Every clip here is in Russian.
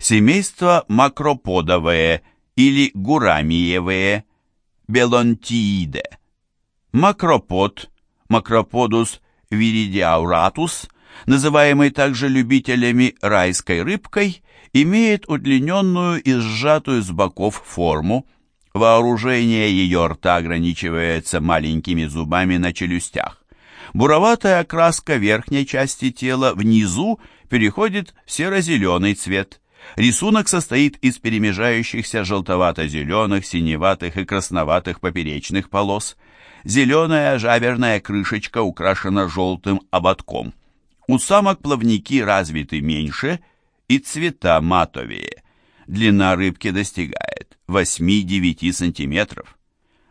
Семейство макроподовые или гурамиевые, белонтииде. Макропод, макроподус виридиауратус, называемый также любителями райской рыбкой, имеет удлиненную и сжатую с боков форму. Вооружение ее рта ограничивается маленькими зубами на челюстях. Буроватая окраска верхней части тела внизу переходит в серо-зеленый цвет. Рисунок состоит из перемежающихся желтовато-зеленых, синеватых и красноватых поперечных полос. Зеленая жаберная крышечка украшена желтым ободком. У самок плавники развиты меньше и цвета матовее. Длина рыбки достигает 8-9 сантиметров.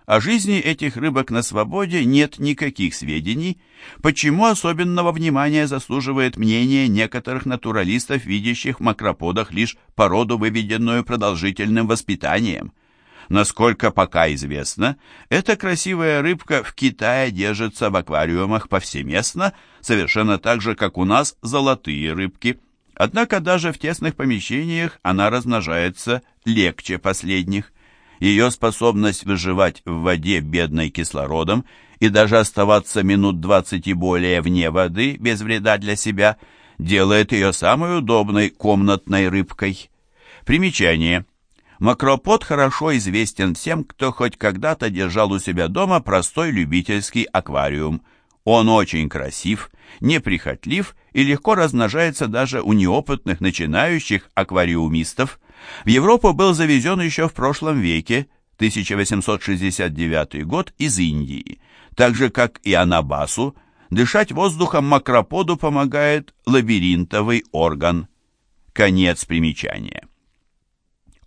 О жизни этих рыбок на свободе нет никаких сведений, почему особенного внимания заслуживает мнение некоторых натуралистов, видящих в макроподах лишь породу, выведенную продолжительным воспитанием. Насколько пока известно, эта красивая рыбка в Китае держится в аквариумах повсеместно, совершенно так же, как у нас золотые рыбки. Однако даже в тесных помещениях она размножается легче последних ее способность выживать в воде, бедной кислородом, и даже оставаться минут 20 и более вне воды, без вреда для себя, делает ее самой удобной комнатной рыбкой. Примечание. Макропод хорошо известен всем, кто хоть когда-то держал у себя дома простой любительский аквариум. Он очень красив, неприхотлив и легко размножается даже у неопытных начинающих аквариумистов. В Европу был завезен еще в прошлом веке, 1869 год, из Индии. Так же, как и анабасу, дышать воздухом макроподу помогает лабиринтовый орган. Конец примечания.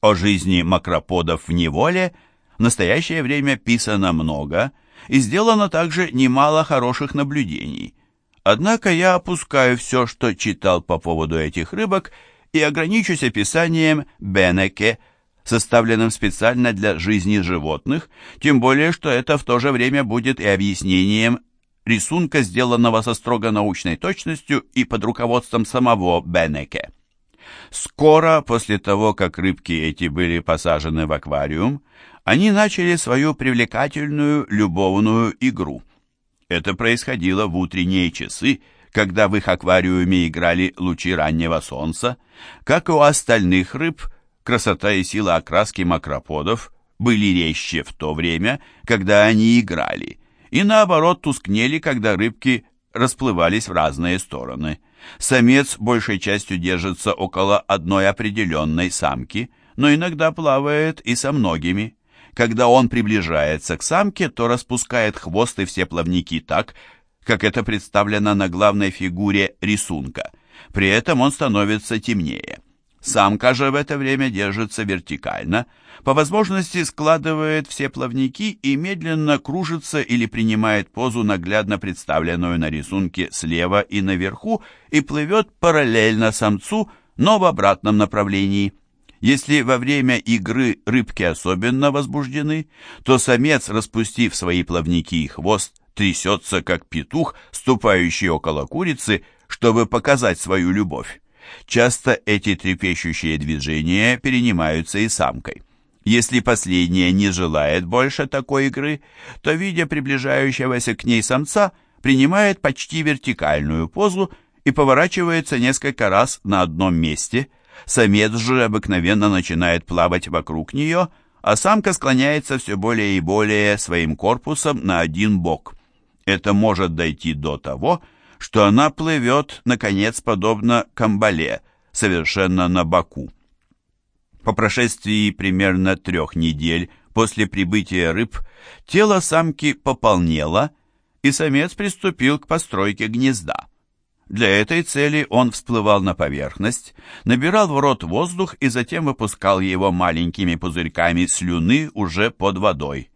О жизни макроподов в неволе в настоящее время писано много и сделано также немало хороших наблюдений. Однако я опускаю все, что читал по поводу этих рыбок, и ограничусь описанием Бенеке, составленным специально для жизни животных, тем более, что это в то же время будет и объяснением рисунка, сделанного со строго научной точностью и под руководством самого Бенеке. Скоро после того, как рыбки эти были посажены в аквариум, они начали свою привлекательную любовную игру. Это происходило в утренние часы, когда в их аквариуме играли лучи раннего солнца, как и у остальных рыб, красота и сила окраски макроподов были резче в то время, когда они играли, и наоборот тускнели, когда рыбки расплывались в разные стороны. Самец большей частью держится около одной определенной самки, но иногда плавает и со многими. Когда он приближается к самке, то распускает хвост и все плавники так, как это представлено на главной фигуре рисунка. При этом он становится темнее. Самка же в это время держится вертикально, по возможности складывает все плавники и медленно кружится или принимает позу, наглядно представленную на рисунке слева и наверху, и плывет параллельно самцу, но в обратном направлении. Если во время игры рыбки особенно возбуждены, то самец, распустив свои плавники и хвост, трясется, как петух, ступающий около курицы, чтобы показать свою любовь. Часто эти трепещущие движения перенимаются и самкой. Если последняя не желает больше такой игры, то, видя приближающегося к ней самца, принимает почти вертикальную позу и поворачивается несколько раз на одном месте. Самец же обыкновенно начинает плавать вокруг нее, а самка склоняется все более и более своим корпусом на один бок. Это может дойти до того, что она плывет, наконец, подобно камбале, совершенно на боку. По прошествии примерно трех недель после прибытия рыб тело самки пополнело, и самец приступил к постройке гнезда. Для этой цели он всплывал на поверхность, набирал в рот воздух и затем выпускал его маленькими пузырьками слюны уже под водой.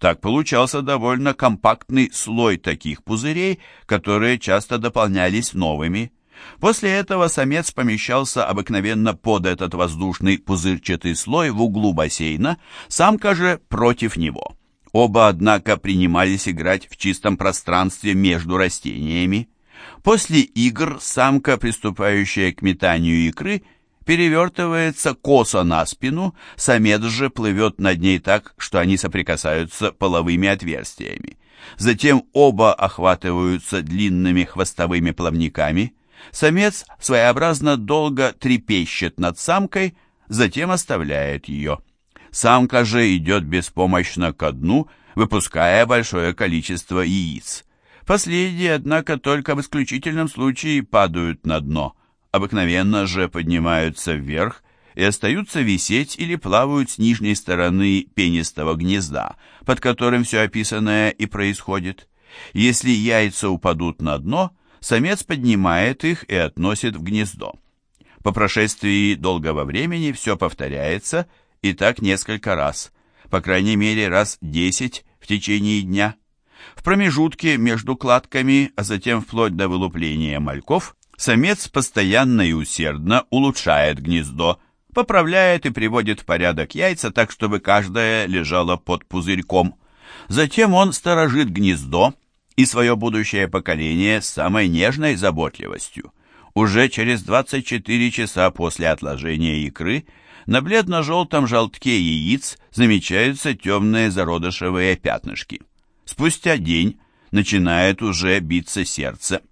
Так получался довольно компактный слой таких пузырей, которые часто дополнялись новыми. После этого самец помещался обыкновенно под этот воздушный пузырчатый слой в углу бассейна, самка же против него. Оба, однако, принимались играть в чистом пространстве между растениями. После игр самка, приступающая к метанию икры, перевертывается косо на спину, самец же плывет над ней так, что они соприкасаются половыми отверстиями. Затем оба охватываются длинными хвостовыми плавниками. Самец своеобразно долго трепещет над самкой, затем оставляет ее. Самка же идет беспомощно ко дну, выпуская большое количество яиц. Последние, однако, только в исключительном случае падают на дно – обыкновенно же поднимаются вверх и остаются висеть или плавают с нижней стороны пенистого гнезда, под которым все описанное и происходит. Если яйца упадут на дно, самец поднимает их и относит в гнездо. По прошествии долгого времени все повторяется, и так несколько раз, по крайней мере раз десять в течение дня. В промежутке между кладками, а затем вплоть до вылупления мальков, самец постоянно и усердно улучшает гнездо, поправляет и приводит в порядок яйца так, чтобы каждое лежало под пузырьком. Затем он сторожит гнездо и свое будущее поколение с самой нежной заботливостью. Уже через 24 часа после отложения икры на бледно-желтом желтке яиц замечаются темные зародышевые пятнышки. Спустя день начинает уже биться сердце,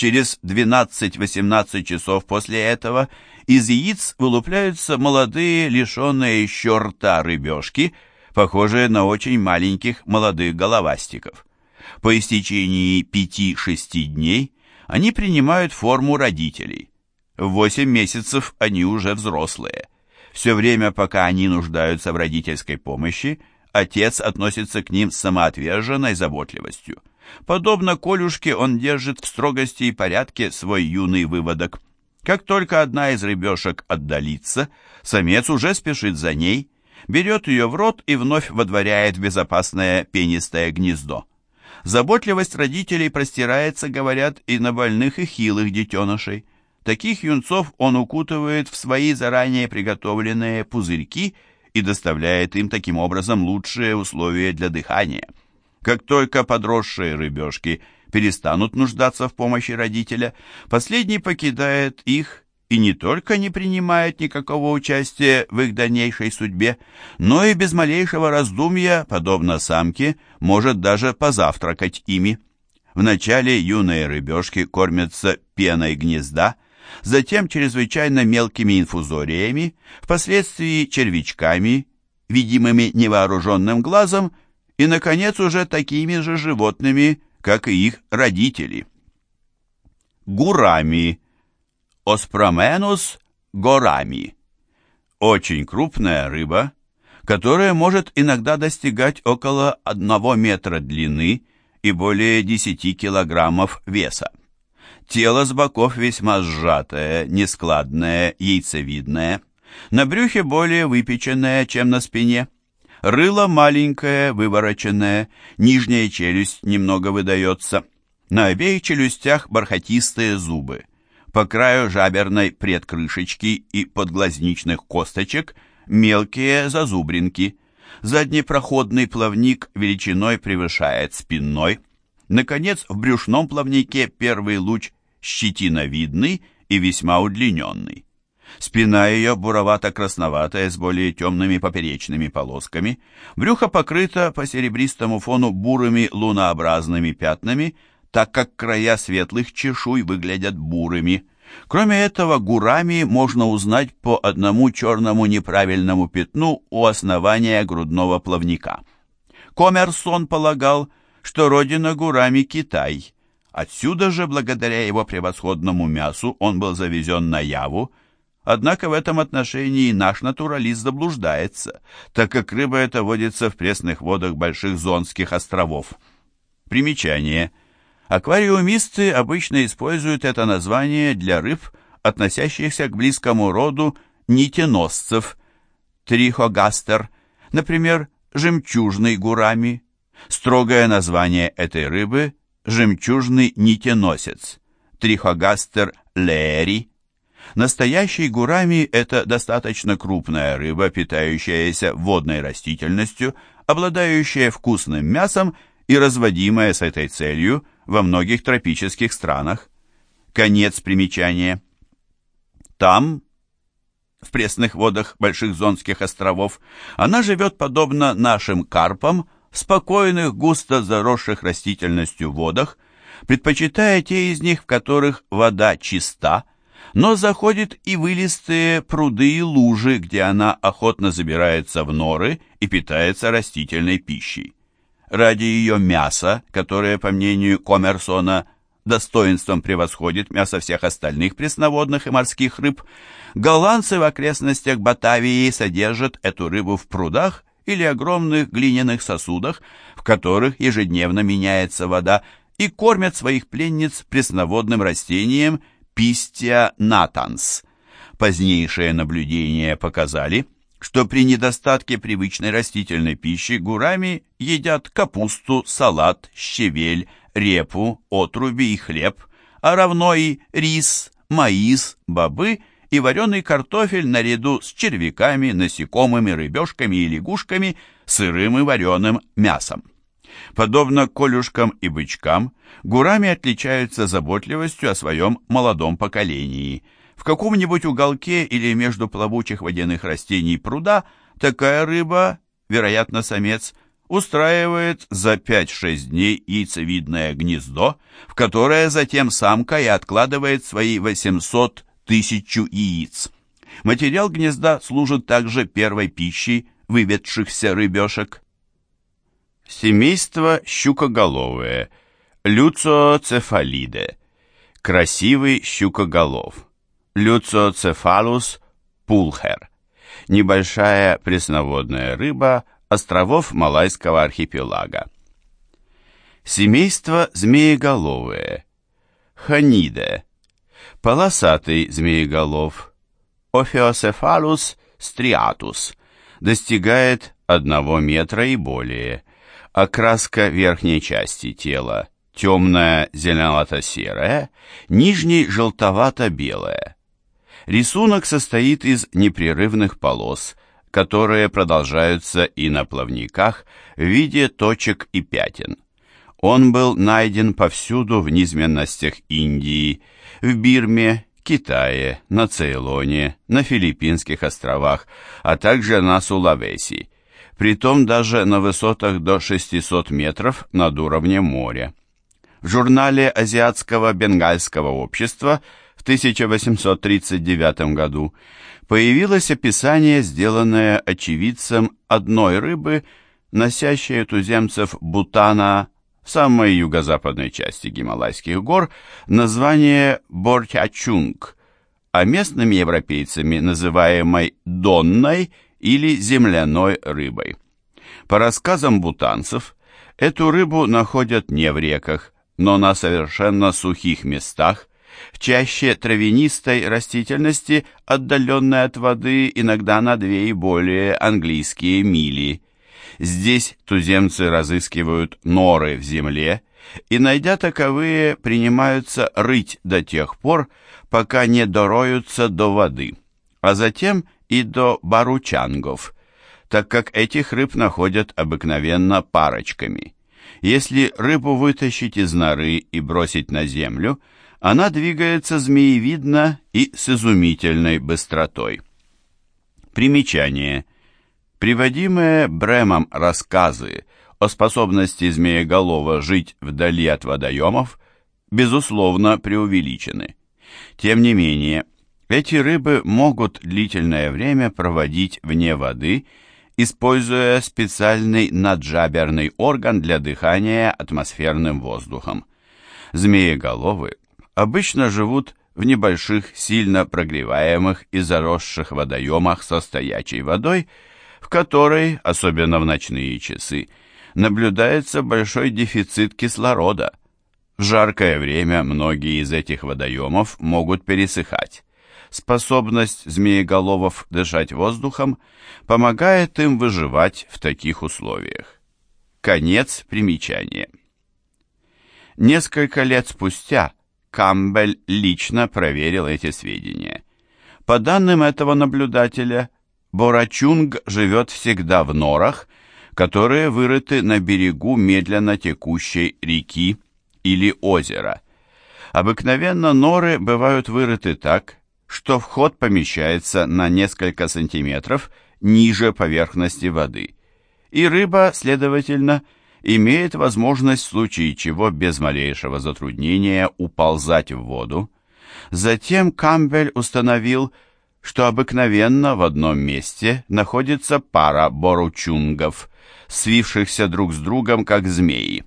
Через 12-18 часов после этого из яиц вылупляются молодые, лишенные еще рта рыбешки, похожие на очень маленьких молодых головастиков. По истечении 5-6 дней они принимают форму родителей. В 8 месяцев они уже взрослые. Все время, пока они нуждаются в родительской помощи, отец относится к ним с самоотверженной заботливостью. Подобно Колюшке он держит в строгости и порядке свой юный выводок. Как только одна из рыбешек отдалится, самец уже спешит за ней, берет ее в рот и вновь водворяет в безопасное пенистое гнездо. Заботливость родителей простирается, говорят, и на больных и хилых детенышей. Таких юнцов он укутывает в свои заранее приготовленные пузырьки и доставляет им таким образом лучшие условия для дыхания. Как только подросшие рыбешки перестанут нуждаться в помощи родителя, последний покидает их и не только не принимает никакого участия в их дальнейшей судьбе, но и без малейшего раздумья, подобно самке, может даже позавтракать ими. Вначале юные рыбешки кормятся пеной гнезда, затем чрезвычайно мелкими инфузориями, впоследствии червячками, видимыми невооруженным глазом, и, наконец, уже такими же животными, как и их родители. Гурами. Оспроменус горами. Очень крупная рыба, которая может иногда достигать около 1 метра длины и более 10 килограммов веса. Тело с боков весьма сжатое, нескладное, яйцевидное, на брюхе более выпеченное, чем на спине – Рыло маленькое, вывороченное, нижняя челюсть немного выдается. На обеих челюстях бархатистые зубы. По краю жаберной предкрышечки и подглазничных косточек мелкие зазубринки. Заднепроходный плавник величиной превышает спинной. Наконец, в брюшном плавнике первый луч щетиновидный и весьма удлиненный. Спина ее буровато-красноватая с более темными поперечными полосками. Брюхо покрыто по серебристому фону бурыми лунообразными пятнами, так как края светлых чешуй выглядят бурыми. Кроме этого, гурами можно узнать по одному черному неправильному пятну у основания грудного плавника. Комерсон полагал, что родина гурами Китай. Отсюда же, благодаря его превосходному мясу, он был завезен на Яву, Однако в этом отношении наш натуралист заблуждается, так как рыба эта водится в пресных водах больших Зонских островов. Примечание. Аквариумисты обычно используют это название для рыб, относящихся к близкому роду нитеносцев, трихогастер, например, жемчужный гурами. Строгое название этой рыбы – жемчужный нитеносец, трихогастер леери. Настоящий гурами – это достаточно крупная рыба, питающаяся водной растительностью, обладающая вкусным мясом и разводимая с этой целью во многих тропических странах. Конец примечания. Там в пресных водах Больших Зонских островов, она живет подобно нашим карпам в спокойных, густо заросших растительностью водах, предпочитая те из них, в которых вода чиста, но заходит и в илистые пруды и лужи, где она охотно забирается в норы и питается растительной пищей. Ради ее мяса, которое, по мнению Коммерсона, достоинством превосходит мясо всех остальных пресноводных и морских рыб, голландцы в окрестностях Батавии содержат эту рыбу в прудах или огромных глиняных сосудах, в которых ежедневно меняется вода, и кормят своих пленниц пресноводным растением Пистия натанс. Позднейшие наблюдения показали, что при недостатке привычной растительной пищи гурами едят капусту, салат, щавель, репу, отруби и хлеб, а равно и рис, маис, бобы и вареный картофель наряду с червяками, насекомыми, рыбешками и лягушками, сырым и вареным мясом. Подобно колюшкам и бычкам, гурами отличаются заботливостью о своем молодом поколении. В каком-нибудь уголке или между плавучих водяных растений пруда такая рыба, вероятно самец, устраивает за 5-6 дней яйцевидное гнездо, в которое затем самка и откладывает свои 800 тысячу яиц. Материал гнезда служит также первой пищей выведшихся рыбешек. Семейство щукоголовые, люциоцефалиде, красивый щукоголов, люциоцефалус пулхер, небольшая пресноводная рыба островов Малайского архипелага. Семейство змееголовые, ханиде, полосатый змееголов, Офеоцефалус стриатус, достигает 1 метра и более, Окраска верхней части тела темная зеленовато-серая, нижней желтовато-белая. Рисунок состоит из непрерывных полос, которые продолжаются и на плавниках в виде точек и пятен. Он был найден повсюду в низменностях Индии, в Бирме, Китае, на Цейлоне, на Филиппинских островах, а также на Сулавеси притом даже на высотах до 600 метров над уровнем моря. В журнале Азиатского бенгальского общества в 1839 году появилось описание, сделанное очевидцем одной рыбы, носящей туземцев Бутана в самой юго-западной части Гималайских гор, название Борчачунг, а местными европейцами называемой Донной или земляной рыбой. По рассказам бутанцев, эту рыбу находят не в реках, но на совершенно сухих местах, в чаще травянистой растительности, отдаленной от воды иногда на две и более английские мили. Здесь туземцы разыскивают норы в земле и, найдя таковые, принимаются рыть до тех пор, пока не дороются до воды, а затем и до баручангов, так как этих рыб находят обыкновенно парочками. Если рыбу вытащить из норы и бросить на землю, она двигается змеевидно и с изумительной быстротой. Примечание. Приводимые Бремом рассказы о способности змееголова жить вдали от водоемов, безусловно, преувеличены. Тем не менее, эти рыбы могут длительное время проводить вне воды, используя специальный наджаберный орган для дыхания атмосферным воздухом. Змееголовы обычно живут в небольших, сильно прогреваемых и заросших водоемах со стоячей водой, в которой, особенно в ночные часы, наблюдается большой дефицит кислорода. В жаркое время многие из этих водоемов могут пересыхать способность змееголовов дышать воздухом помогает им выживать в таких условиях. Конец примечания. Несколько лет спустя Камбель лично проверил эти сведения. По данным этого наблюдателя, Борачунг живет всегда в норах, которые вырыты на берегу медленно текущей реки или озера. Обыкновенно норы бывают вырыты так, что вход помещается на несколько сантиметров ниже поверхности воды, и рыба, следовательно, имеет возможность в случае чего без малейшего затруднения уползать в воду. Затем Камбель установил, что обыкновенно в одном месте находится пара боручунгов, свившихся друг с другом, как змеи.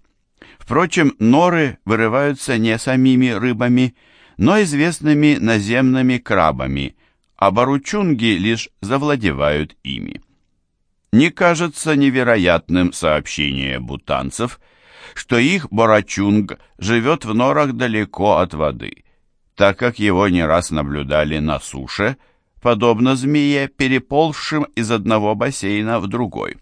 Впрочем, норы вырываются не самими рыбами, но известными наземными крабами, а баручунги лишь завладевают ими. Не кажется невероятным сообщение бутанцев, что их барачунг живет в норах далеко от воды, так как его не раз наблюдали на суше, подобно змее, переползшим из одного бассейна в другой.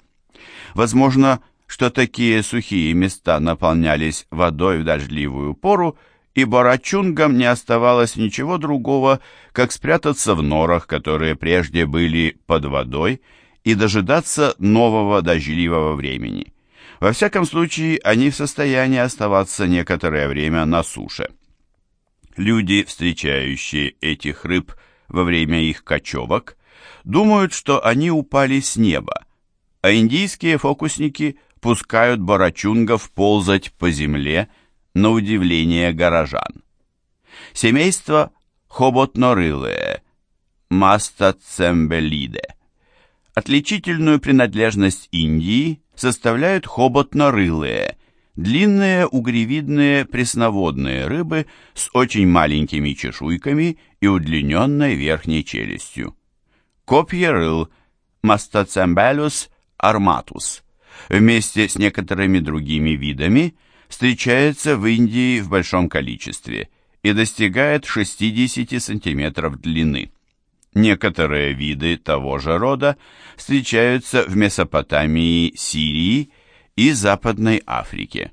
Возможно, что такие сухие места наполнялись водой в дождливую пору, и барачунгам не оставалось ничего другого, как спрятаться в норах, которые прежде были под водой, и дожидаться нового дождливого времени. Во всяком случае, они в состоянии оставаться некоторое время на суше. Люди, встречающие этих рыб во время их кочевок, думают, что они упали с неба, а индийские фокусники пускают барачунгов ползать по земле, на удивление горожан. Семейство хоботнорылые, мастацембелиде. Отличительную принадлежность Индии составляют хоботнорылые, длинные угревидные пресноводные рыбы с очень маленькими чешуйками и удлиненной верхней челюстью. Копья рыл Мастацембелюс арматус вместе с некоторыми другими видами – встречается в Индии в большом количестве и достигает 60 сантиметров длины. Некоторые виды того же рода встречаются в Месопотамии, Сирии и Западной Африке.